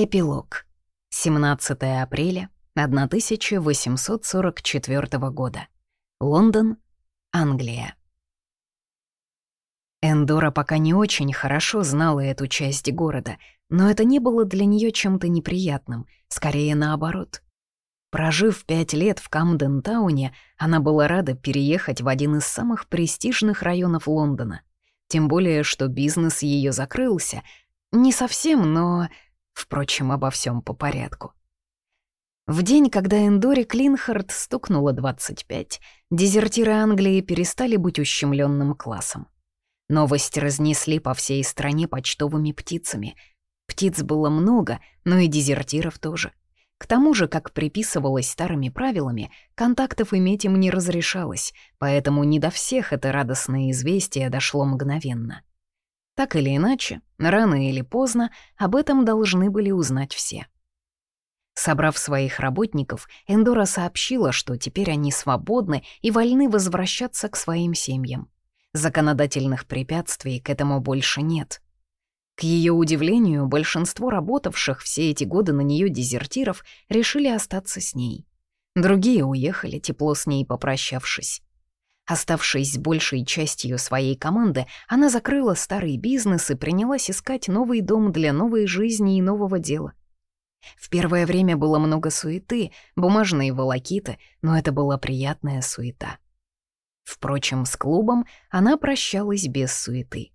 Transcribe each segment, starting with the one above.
Эпилог. 17 апреля 1844 года. Лондон, Англия. Эндора пока не очень хорошо знала эту часть города, но это не было для нее чем-то неприятным, скорее наоборот. Прожив пять лет в Камден-тауне, она была рада переехать в один из самых престижных районов Лондона. Тем более, что бизнес ее закрылся. Не совсем, но Впрочем, обо всем по порядку. В день, когда Эндори Клинхард стукнуло 25, дезертиры Англии перестали быть ущемленным классом. Новости разнесли по всей стране почтовыми птицами. Птиц было много, но и дезертиров тоже. К тому же, как приписывалось старыми правилами, контактов иметь им не разрешалось, поэтому не до всех это радостное известие дошло мгновенно. Так или иначе, рано или поздно об этом должны были узнать все. Собрав своих работников, Эндора сообщила, что теперь они свободны и вольны возвращаться к своим семьям. Законодательных препятствий к этому больше нет. К ее удивлению, большинство работавших все эти годы на нее дезертиров решили остаться с ней. Другие уехали, тепло с ней попрощавшись. Оставшись большей частью своей команды, она закрыла старый бизнес и принялась искать новый дом для новой жизни и нового дела. В первое время было много суеты, бумажные волокиты, но это была приятная суета. Впрочем, с клубом она прощалась без суеты.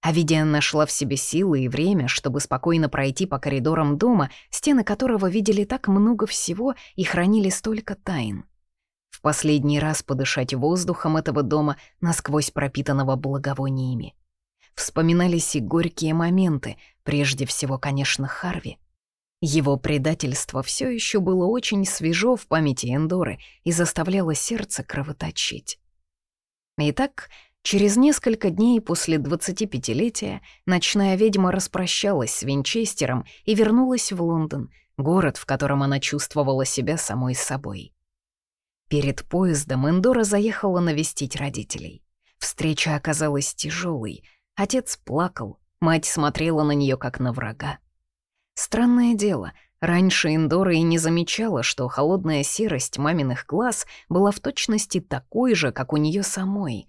Авидия нашла в себе силы и время, чтобы спокойно пройти по коридорам дома, стены которого видели так много всего и хранили столько тайн последний раз подышать воздухом этого дома, насквозь пропитанного благовониями. Вспоминались и горькие моменты, прежде всего, конечно, Харви. Его предательство все еще было очень свежо в памяти Эндоры и заставляло сердце кровоточить. Итак, через несколько дней после 25-летия ночная ведьма распрощалась с Винчестером и вернулась в Лондон, город, в котором она чувствовала себя самой собой. Перед поездом Эндора заехала навестить родителей. Встреча оказалась тяжелой. Отец плакал, мать смотрела на нее как на врага. Странное дело, раньше Эндора и не замечала, что холодная серость маминых глаз была в точности такой же, как у нее самой.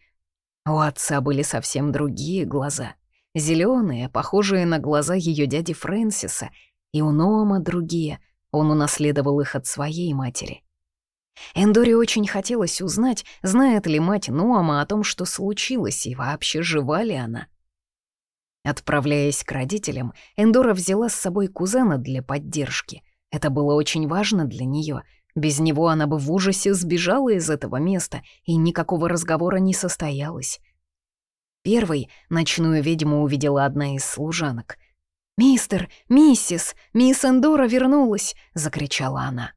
У отца были совсем другие глаза. зеленые, похожие на глаза ее дяди Фрэнсиса, и у Ноама другие, он унаследовал их от своей матери. Эндоре очень хотелось узнать, знает ли мать Нуама о том, что случилось, и вообще жива ли она. Отправляясь к родителям, Эндора взяла с собой кузена для поддержки. Это было очень важно для нее. Без него она бы в ужасе сбежала из этого места, и никакого разговора не состоялось. Первой ночную ведьму увидела одна из служанок. «Мистер, миссис, мисс Эндора вернулась!» — закричала она.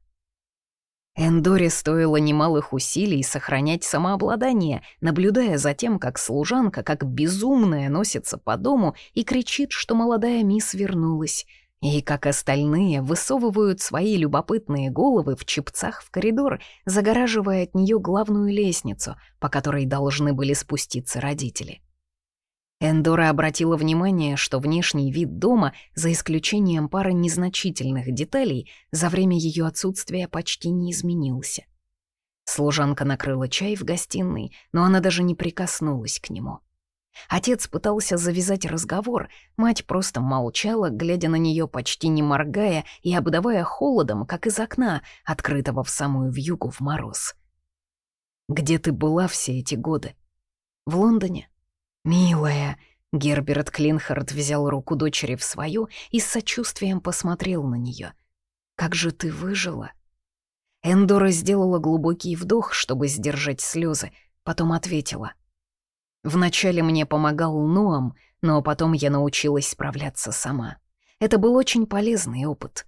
Эндоре стоило немалых усилий сохранять самообладание, наблюдая за тем, как служанка, как безумная, носится по дому и кричит, что молодая мисс вернулась, и как остальные высовывают свои любопытные головы в чепцах в коридор, загораживая от нее главную лестницу, по которой должны были спуститься родители. Эндора обратила внимание, что внешний вид дома, за исключением пары незначительных деталей, за время ее отсутствия почти не изменился. Служанка накрыла чай в гостиной, но она даже не прикоснулась к нему. Отец пытался завязать разговор, мать просто молчала, глядя на нее почти не моргая и обдавая холодом, как из окна, открытого в самую вьюгу в мороз. «Где ты была все эти годы?» «В Лондоне», «Милая!» — Герберт Клинхард взял руку дочери в свою и с сочувствием посмотрел на нее. «Как же ты выжила?» Эндора сделала глубокий вдох, чтобы сдержать слезы, потом ответила. «Вначале мне помогал Ноам, но потом я научилась справляться сама. Это был очень полезный опыт.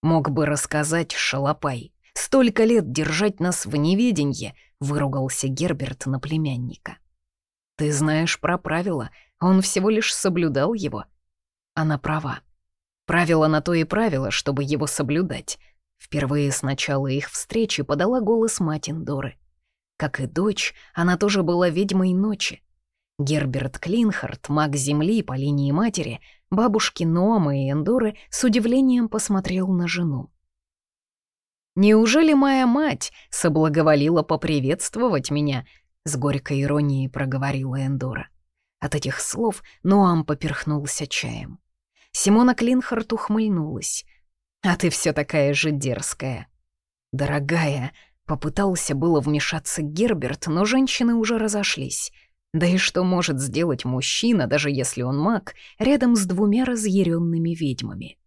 Мог бы рассказать, шалопай. Столько лет держать нас в неведенье», — выругался Герберт на племянника. Ты знаешь про правила, он всего лишь соблюдал его. Она права. Правило на то и правило, чтобы его соблюдать. Впервые с начала их встречи подала голос мать Индоры. Как и дочь, она тоже была ведьмой ночи. Герберт Клинхард, маг Земли по линии матери, бабушки Нома и Эндоры с удивлением посмотрел на жену. «Неужели моя мать соблаговолила поприветствовать меня?» — с горькой иронией проговорила Эндора. От этих слов Ноам поперхнулся чаем. Симона Клинхарт ухмыльнулась. «А ты все такая же дерзкая». «Дорогая», — попытался было вмешаться Герберт, но женщины уже разошлись. Да и что может сделать мужчина, даже если он маг, рядом с двумя разъяренными ведьмами?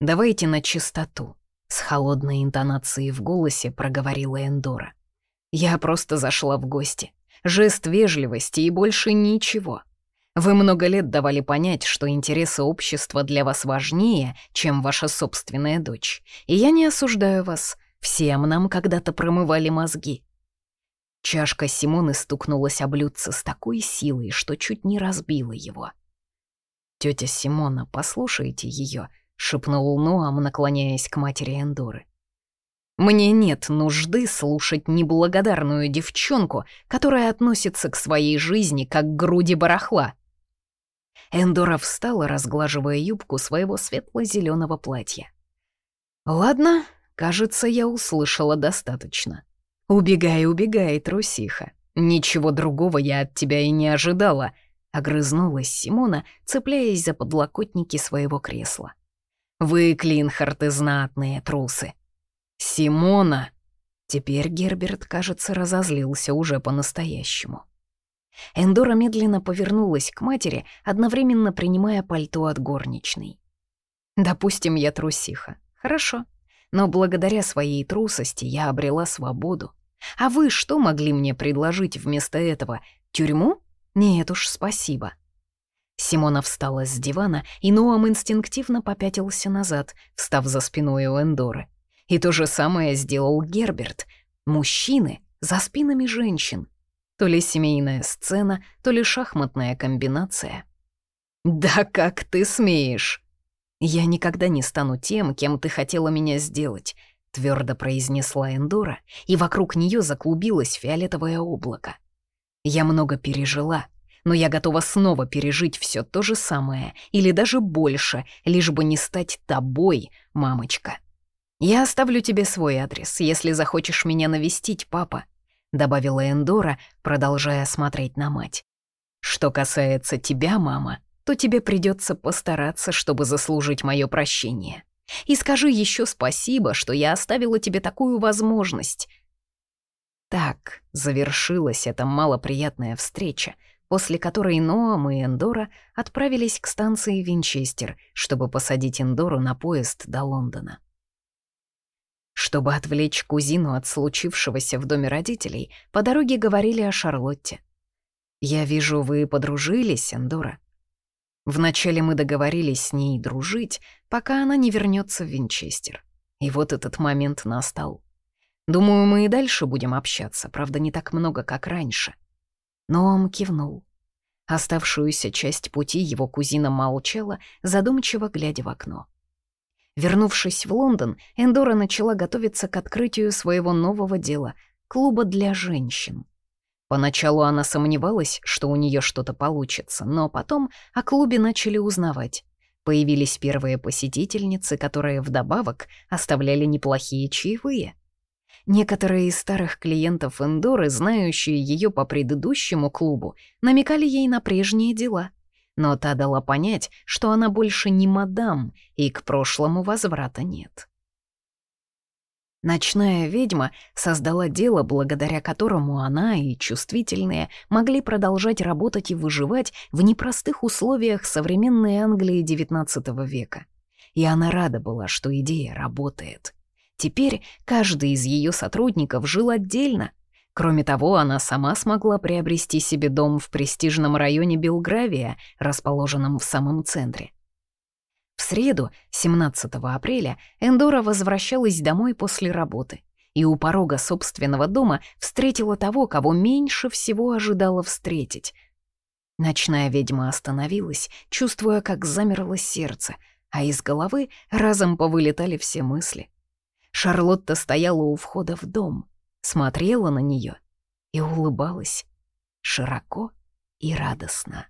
«Давайте на чистоту», — с холодной интонацией в голосе проговорила Эндора. «Я просто зашла в гости. Жест вежливости и больше ничего. Вы много лет давали понять, что интересы общества для вас важнее, чем ваша собственная дочь. И я не осуждаю вас. Всем нам когда-то промывали мозги. Чашка Симоны стукнулась о блюдце с такой силой, что чуть не разбила его. «Тетя Симона, послушайте ее», — шепнул Ноам, наклоняясь к матери Эндоры. «Мне нет нужды слушать неблагодарную девчонку, которая относится к своей жизни как к груди барахла». Эндора встала, разглаживая юбку своего светло-зеленого платья. «Ладно, кажется, я услышала достаточно. «Убегай, убегай, трусиха. Ничего другого я от тебя и не ожидала», — огрызнулась Симона, цепляясь за подлокотники своего кресла. «Вы, Клинхарты, знатные трусы». «Симона!» Теперь Герберт, кажется, разозлился уже по-настоящему. Эндора медленно повернулась к матери, одновременно принимая пальто от горничной. «Допустим, я трусиха. Хорошо. Но благодаря своей трусости я обрела свободу. А вы что могли мне предложить вместо этого? Тюрьму? Нет уж, спасибо». Симона встала с дивана, и Ноам инстинктивно попятился назад, встав за спиной у Эндоры. И то же самое сделал Герберт. Мужчины за спинами женщин. То ли семейная сцена, то ли шахматная комбинация. «Да как ты смеешь!» «Я никогда не стану тем, кем ты хотела меня сделать твердо произнесла Эндора, и вокруг нее заклубилось фиолетовое облако. Я много пережила, но я готова снова пережить все то же самое, или даже больше, лишь бы не стать тобой, мамочка. Я оставлю тебе свой адрес, если захочешь меня навестить, папа, добавила Эндора, продолжая смотреть на мать. Что касается тебя, мама, то тебе придется постараться, чтобы заслужить мое прощение. И скажи еще спасибо, что я оставила тебе такую возможность». Так завершилась эта малоприятная встреча, после которой Ноам и Эндора отправились к станции Винчестер, чтобы посадить Эндору на поезд до Лондона. Чтобы отвлечь кузину от случившегося в доме родителей, по дороге говорили о Шарлотте. «Я вижу, вы подружились, Эндора. Вначале мы договорились с ней дружить, пока она не вернется в Винчестер. И вот этот момент настал. Думаю, мы и дальше будем общаться, правда, не так много, как раньше. Но он кивнул. Оставшуюся часть пути его кузина молчала, задумчиво глядя в окно. Вернувшись в Лондон, Эндора начала готовиться к открытию своего нового дела — клуба для женщин. Поначалу она сомневалась, что у нее что-то получится, но потом о клубе начали узнавать. Появились первые посетительницы, которые вдобавок оставляли неплохие чаевые. Некоторые из старых клиентов Эндоры, знающие ее по предыдущему клубу, намекали ей на прежние дела. Но та дала понять, что она больше не мадам, и к прошлому возврата нет. Ночная ведьма создала дело, благодаря которому она и чувствительные могли продолжать работать и выживать в непростых условиях современной Англии XIX века. И она рада была, что идея работает. Теперь каждый из ее сотрудников жил отдельно. Кроме того, она сама смогла приобрести себе дом в престижном районе Белгравия, расположенном в самом центре. В среду, 17 апреля, Эндора возвращалась домой после работы и у порога собственного дома встретила того, кого меньше всего ожидала встретить. Ночная ведьма остановилась, чувствуя, как замерло сердце, а из головы разом повылетали все мысли. Шарлотта стояла у входа в дом, смотрела на нее и улыбалась широко и радостно.